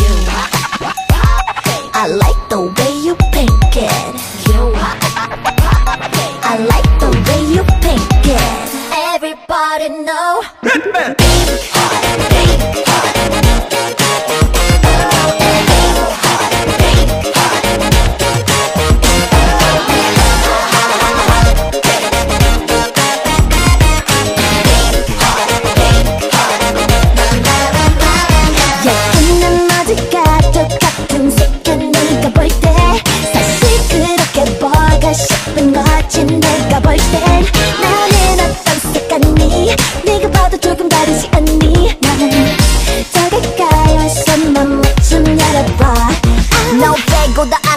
You I like the way you pink it. You I like the way you pink it. Everybody know. 예쁜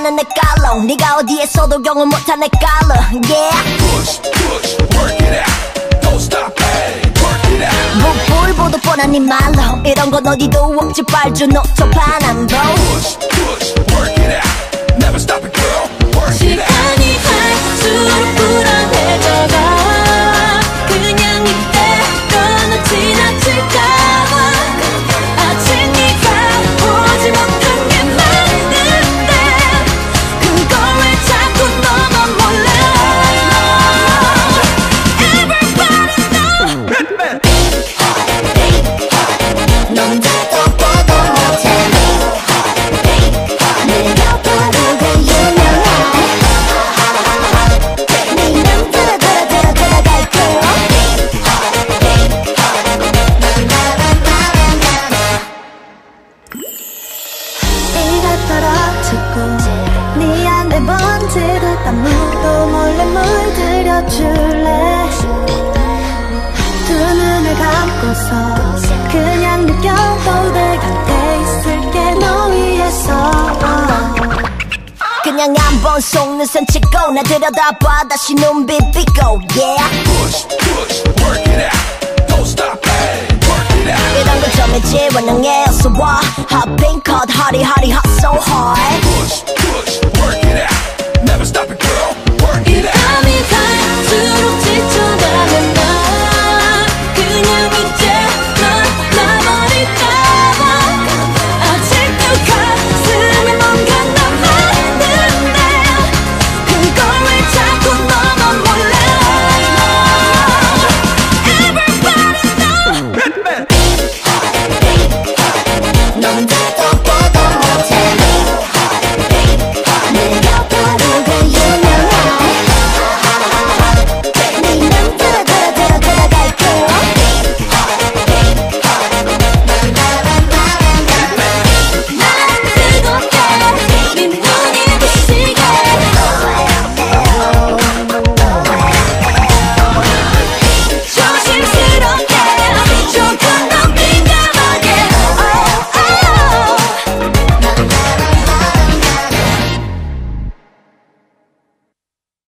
아는 내 깔로 네가 어디에서도 경험 못한 내 깔로 yeah push, push, work it out. Don't stop, hey, work it out. 뭐볼보도 뻔한 네 말로 이런 건 어디도 없지 빨주 노초 파남도 Push, push, work it out. 떨어지고 네 안에 번지듯 아무도 몰래 물들여 줄래? 두 눈을 감고서 그냥 느껴도 돼 곁에 있을게 너 위해서. 그냥 한 번 속는 선 찍고 나 들여다봐. 다시 눈빛 비고 yeah. Push, push, work it out. Don't stop, hey, work it out. 이런 건좀 있지 원능해 called Hottie Hottie Hot So hot.